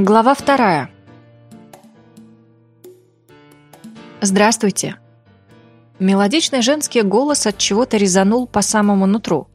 Глава вторая. Здравствуйте. Мелодичный женский голос от чего-то резанул по самому нутру.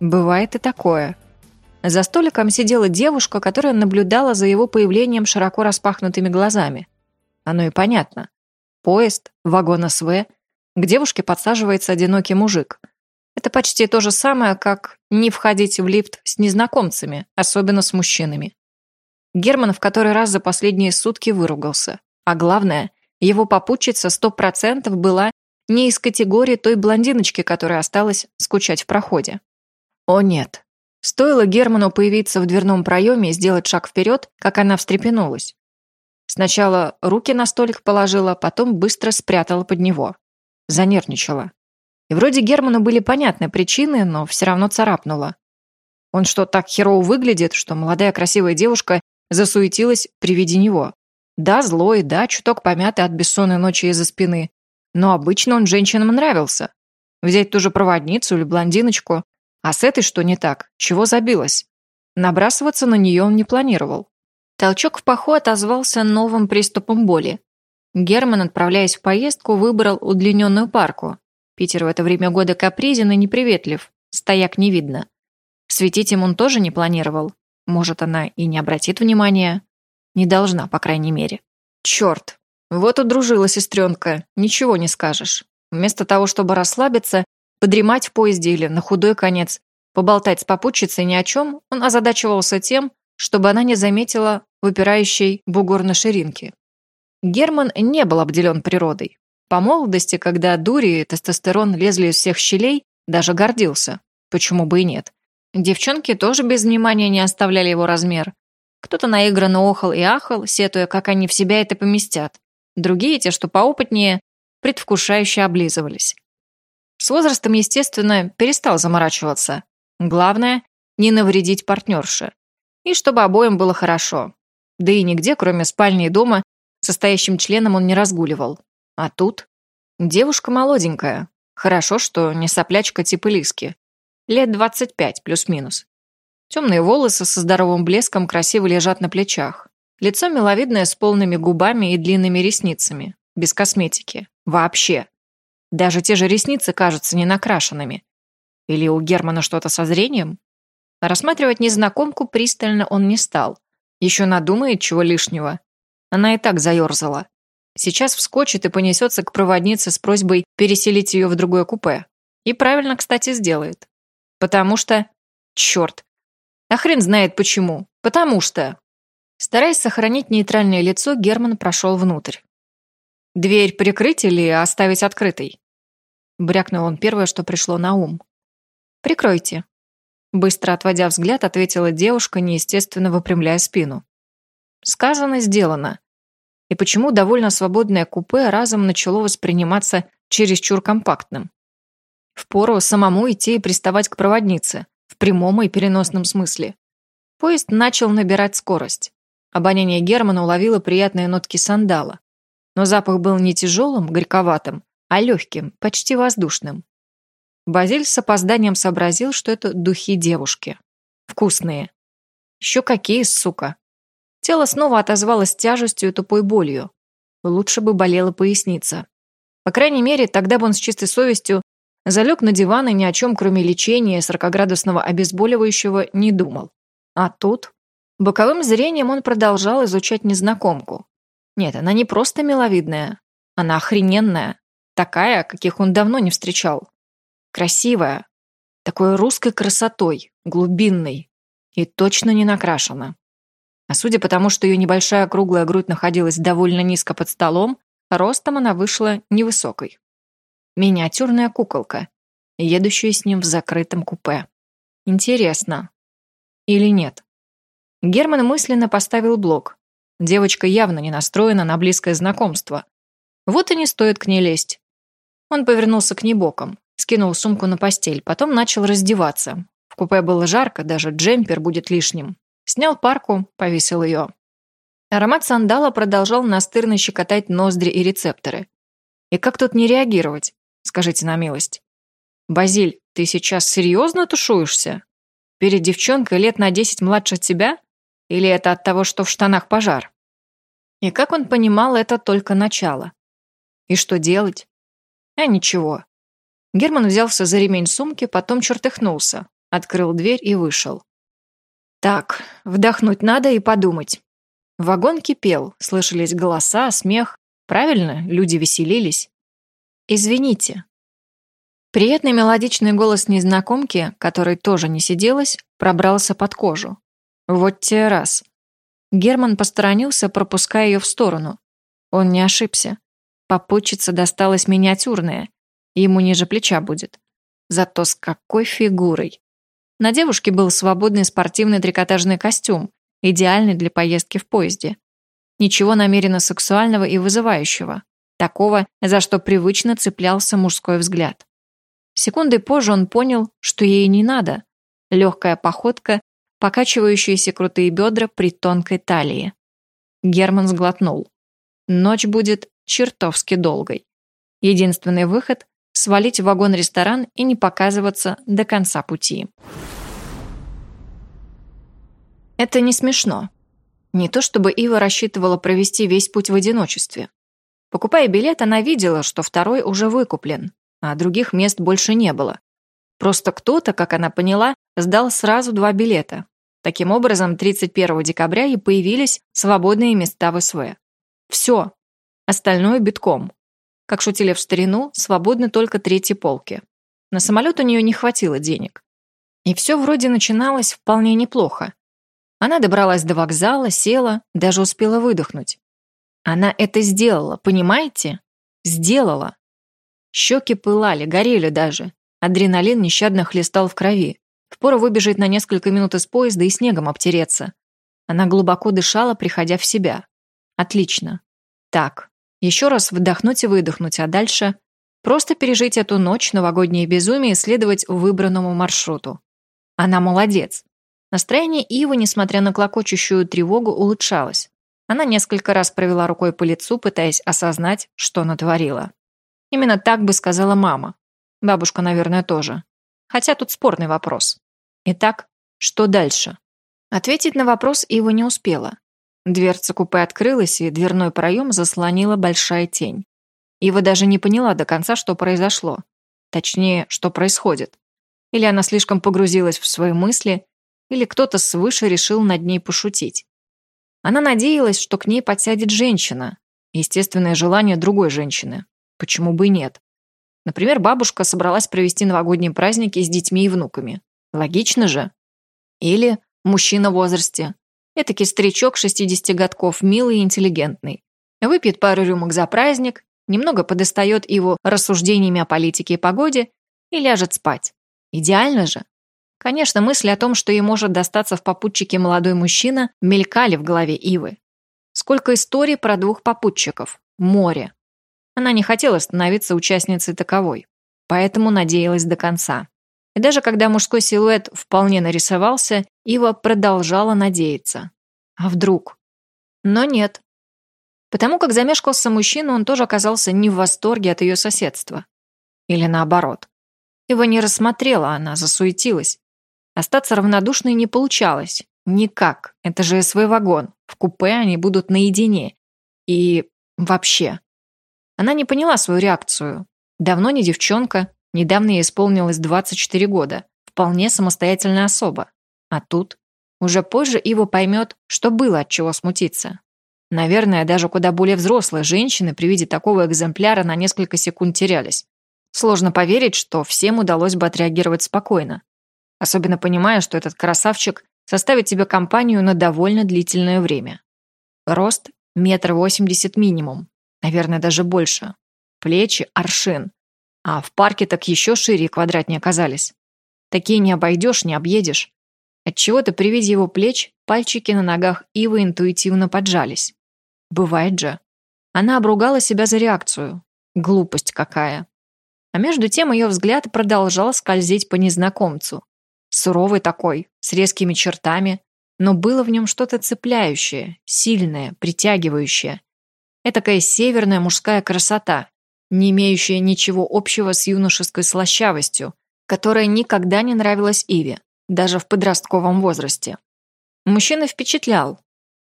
Бывает и такое. За столиком сидела девушка, которая наблюдала за его появлением широко распахнутыми глазами. Оно и понятно. Поезд, вагон СВ, к девушке подсаживается одинокий мужик. Это почти то же самое, как не входить в лифт с незнакомцами, особенно с мужчинами. Герман в который раз за последние сутки выругался. А главное, его попутчица сто процентов была не из категории той блондиночки, которая осталась скучать в проходе. О нет. Стоило Герману появиться в дверном проеме и сделать шаг вперед, как она встрепенулась. Сначала руки на столик положила, потом быстро спрятала под него. Занервничала. И вроде Герману были понятны причины, но все равно царапнула. Он что, так херово выглядит, что молодая красивая девушка засуетилась при виде него. Да, злой, да, чуток помятый от бессонной ночи из-за спины. Но обычно он женщинам нравился. Взять ту же проводницу или блондиночку. А с этой что не так? Чего забилась? Набрасываться на нее он не планировал. Толчок в паху отозвался новым приступом боли. Герман, отправляясь в поездку, выбрал удлиненную парку. Питер в это время года капризен и неприветлив. Стояк не видно. Светить им он тоже не планировал. Может, она и не обратит внимания. Не должна, по крайней мере. Черт, вот удружила сестренка, ничего не скажешь. Вместо того, чтобы расслабиться, подремать в поезде или, на худой конец, поболтать с попутчицей ни о чем, он озадачивался тем, чтобы она не заметила выпирающий бугор на ширинке. Герман не был обделен природой. По молодости, когда дури и тестостерон лезли из всех щелей, даже гордился. Почему бы и нет? Девчонки тоже без внимания не оставляли его размер. Кто-то наигранно охал и ахал, сетуя, как они в себя это поместят. Другие, те, что поопытнее, предвкушающе облизывались. С возрастом, естественно, перестал заморачиваться. Главное – не навредить партнерше. И чтобы обоим было хорошо. Да и нигде, кроме спальни и дома, состоящим членом он не разгуливал. А тут? Девушка молоденькая. Хорошо, что не соплячка типа Лиски. Лет 25 плюс-минус. Темные волосы со здоровым блеском красиво лежат на плечах. Лицо миловидное с полными губами и длинными ресницами. Без косметики. Вообще. Даже те же ресницы кажутся ненакрашенными. Или у Германа что-то со зрением? Рассматривать незнакомку пристально он не стал. Еще надумает чего лишнего. Она и так заерзала. Сейчас вскочит и понесется к проводнице с просьбой переселить ее в другое купе. И правильно, кстати, сделает. Потому что... Черт. А хрен знает почему. Потому что... Стараясь сохранить нейтральное лицо, Герман прошел внутрь. «Дверь прикрыть или оставить открытой?» Брякнул он первое, что пришло на ум. «Прикройте». Быстро отводя взгляд, ответила девушка, неестественно выпрямляя спину. Сказано, сделано. И почему довольно свободное купе разом начало восприниматься чересчур компактным? Впору самому идти и приставать к проводнице, в прямом и переносном смысле. Поезд начал набирать скорость. Обоняние Германа уловило приятные нотки сандала. Но запах был не тяжелым, горьковатым, а легким, почти воздушным. Базиль с опозданием сообразил, что это духи девушки. Вкусные. Еще какие, сука. Тело снова отозвалось тяжестью и тупой болью. Лучше бы болела поясница. По крайней мере, тогда бы он с чистой совестью Залег на диван и ни о чем, кроме лечения и 40 обезболивающего, не думал. А тут... Боковым зрением он продолжал изучать незнакомку. Нет, она не просто миловидная. Она охрененная. Такая, каких он давно не встречал. Красивая. Такой русской красотой, глубинной. И точно не накрашена. А судя по тому, что ее небольшая круглая грудь находилась довольно низко под столом, ростом она вышла невысокой миниатюрная куколка, едущая с ним в закрытом купе. Интересно. Или нет? Герман мысленно поставил блок. Девочка явно не настроена на близкое знакомство. Вот и не стоит к ней лезть. Он повернулся к ней боком, скинул сумку на постель, потом начал раздеваться. В купе было жарко, даже джемпер будет лишним. Снял парку, повесил ее. Аромат сандала продолжал настырно щекотать ноздри и рецепторы. И как тут не реагировать? Скажите на милость. Базиль, ты сейчас серьезно тушуешься? Перед девчонкой лет на десять младше тебя? Или это от того, что в штанах пожар? И как он понимал, это только начало. И что делать? А ничего. Герман взялся за ремень сумки, потом чертыхнулся, открыл дверь и вышел. Так, вдохнуть надо и подумать. Вагон кипел, слышались голоса, смех. Правильно, люди веселились. «Извините». Приятный мелодичный голос незнакомки, которой тоже не сиделась, пробрался под кожу. Вот те раз. Герман посторонился, пропуская ее в сторону. Он не ошибся. Попутчица досталась миниатюрная. Ему ниже плеча будет. Зато с какой фигурой. На девушке был свободный спортивный трикотажный костюм, идеальный для поездки в поезде. Ничего намеренно сексуального и вызывающего. Такого, за что привычно цеплялся мужской взгляд. Секунды позже он понял, что ей не надо. Легкая походка, покачивающиеся крутые бедра при тонкой талии. Герман сглотнул. Ночь будет чертовски долгой. Единственный выход – свалить в вагон-ресторан и не показываться до конца пути. Это не смешно. Не то чтобы Ива рассчитывала провести весь путь в одиночестве. Покупая билет, она видела, что второй уже выкуплен, а других мест больше не было. Просто кто-то, как она поняла, сдал сразу два билета. Таким образом, 31 декабря и появились свободные места в СВ. Все. Остальное битком. Как шутили в старину, свободны только третьи полки. На самолет у нее не хватило денег. И все вроде начиналось вполне неплохо. Она добралась до вокзала, села, даже успела выдохнуть. Она это сделала, понимаете? Сделала. Щеки пылали, горели даже. Адреналин нещадно хлестал в крови. Впору выбежать на несколько минут из поезда и снегом обтереться. Она глубоко дышала, приходя в себя. Отлично. Так, еще раз вдохнуть и выдохнуть, а дальше просто пережить эту ночь, новогоднее безумие и следовать выбранному маршруту. Она молодец. Настроение Ивы, несмотря на клокочущую тревогу, улучшалось. Она несколько раз провела рукой по лицу, пытаясь осознать, что натворила. Именно так бы сказала мама. Бабушка, наверное, тоже. Хотя тут спорный вопрос. Итак, что дальше? Ответить на вопрос Ива не успела. Дверца купе открылась, и дверной проем заслонила большая тень. Ива даже не поняла до конца, что произошло. Точнее, что происходит. Или она слишком погрузилась в свои мысли, или кто-то свыше решил над ней пошутить. Она надеялась, что к ней подсядет женщина, естественное желание другой женщины. Почему бы и нет? Например, бабушка собралась провести новогодние праздники с детьми и внуками. Логично же. Или мужчина в возрасте. Этакий старичок 60 годков, милый и интеллигентный. Выпьет пару рюмок за праздник, немного подостает его рассуждениями о политике и погоде и ляжет спать. Идеально же. Конечно, мысли о том, что ей может достаться в попутчике молодой мужчина, мелькали в голове Ивы. Сколько историй про двух попутчиков. Море. Она не хотела становиться участницей таковой, поэтому надеялась до конца. И даже когда мужской силуэт вполне нарисовался, Ива продолжала надеяться. А вдруг? Но нет. Потому как замешкался мужчина, он тоже оказался не в восторге от ее соседства. Или наоборот. Ива не рассмотрела, она засуетилась. Остаться равнодушной не получалось. Никак. Это же СВ-вагон. В купе они будут наедине. И вообще. Она не поняла свою реакцию. Давно не девчонка, недавно ей исполнилось 24 года. Вполне самостоятельная особа. А тут? Уже позже Ива поймет, что было от чего смутиться. Наверное, даже куда более взрослые женщины при виде такого экземпляра на несколько секунд терялись. Сложно поверить, что всем удалось бы отреагировать спокойно особенно понимая, что этот красавчик составит тебе компанию на довольно длительное время. Рост – метр восемьдесят минимум, наверное, даже больше. Плечи – аршин. А в парке так еще шире и квадратнее оказались. Такие не обойдешь, не объедешь. Отчего-то при виде его плеч пальчики на ногах Ивы интуитивно поджались. Бывает же. Она обругала себя за реакцию. Глупость какая. А между тем ее взгляд продолжал скользить по незнакомцу, Суровый такой, с резкими чертами, но было в нем что-то цепляющее, сильное, притягивающее. Этакая северная мужская красота, не имеющая ничего общего с юношеской слащавостью, которая никогда не нравилась Иве, даже в подростковом возрасте. Мужчина впечатлял.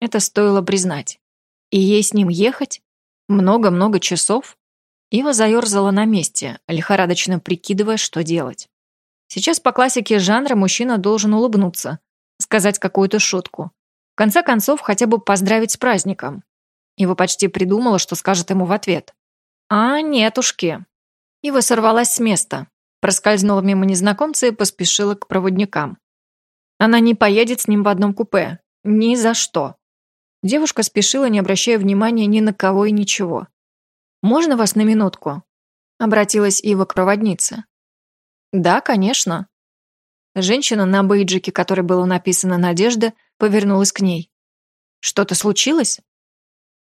Это стоило признать. И ей с ним ехать? Много-много часов? Ива заерзала на месте, лихорадочно прикидывая, что делать. Сейчас по классике жанра мужчина должен улыбнуться, сказать какую-то шутку. В конце концов, хотя бы поздравить с праздником. Ива почти придумала, что скажет ему в ответ. «А, нетушки». Ива сорвалась с места, проскользнула мимо незнакомца и поспешила к проводникам. Она не поедет с ним в одном купе. Ни за что. Девушка спешила, не обращая внимания ни на кого и ничего. «Можно вас на минутку?» Обратилась Ива к проводнице. «Да, конечно». Женщина на бейджике, которой было написано «Надежда», повернулась к ней. «Что-то случилось?»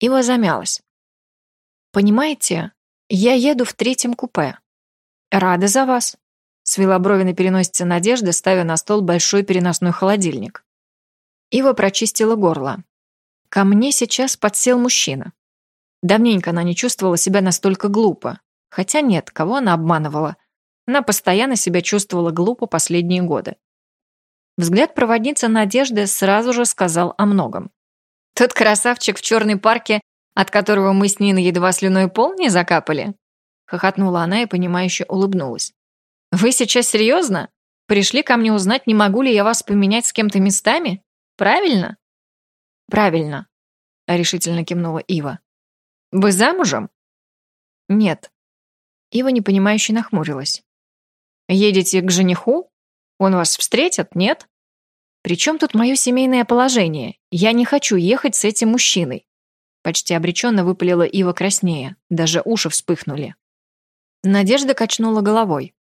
Ива замялась. «Понимаете, я еду в третьем купе. Рада за вас», свела брови на переносице Надежды, ставя на стол большой переносной холодильник. Ива прочистила горло. Ко мне сейчас подсел мужчина. Давненько она не чувствовала себя настолько глупо. Хотя нет, кого она обманывала. Она постоянно себя чувствовала глупо последние годы. Взгляд проводницы Надежды сразу же сказал о многом. Тот красавчик в черной парке, от которого мы с Ниной едва слюной пол не закапали?» Хохотнула она и, понимающе улыбнулась. «Вы сейчас серьезно? Пришли ко мне узнать, не могу ли я вас поменять с кем-то местами? Правильно?» «Правильно», — решительно кивнула Ива. «Вы замужем?» «Нет». Ива непонимающе нахмурилась. «Едете к жениху? Он вас встретит, нет?» «При чем тут мое семейное положение? Я не хочу ехать с этим мужчиной». Почти обреченно выпалила Ива краснее. Даже уши вспыхнули. Надежда качнула головой.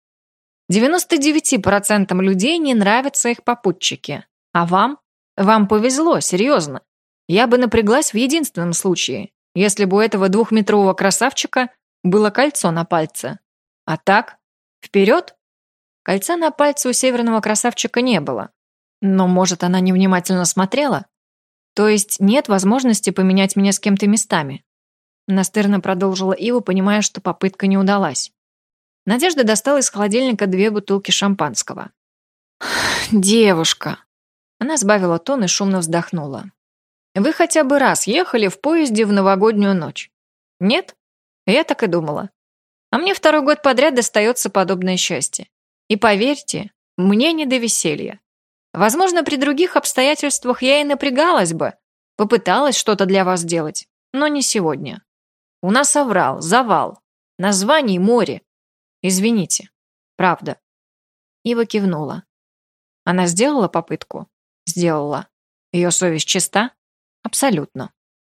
99% людей не нравятся их попутчики. А вам? Вам повезло, серьезно. Я бы напряглась в единственном случае, если бы у этого двухметрового красавчика было кольцо на пальце. А так? Вперед? Кольца на пальце у северного красавчика не было. Но, может, она невнимательно смотрела? То есть нет возможности поменять меня с кем-то местами? Настырно продолжила Ива, понимая, что попытка не удалась. Надежда достала из холодильника две бутылки шампанского. «Девушка!» Она сбавила тон и шумно вздохнула. «Вы хотя бы раз ехали в поезде в новогоднюю ночь? Нет? Я так и думала. А мне второй год подряд достается подобное счастье. И поверьте, мне не до веселья. Возможно, при других обстоятельствах я и напрягалась бы, попыталась что-то для вас сделать, но не сегодня. У нас оврал, завал, названий море. Извините, правда. Ива кивнула. Она сделала попытку? Сделала. Ее совесть чиста? Абсолютно.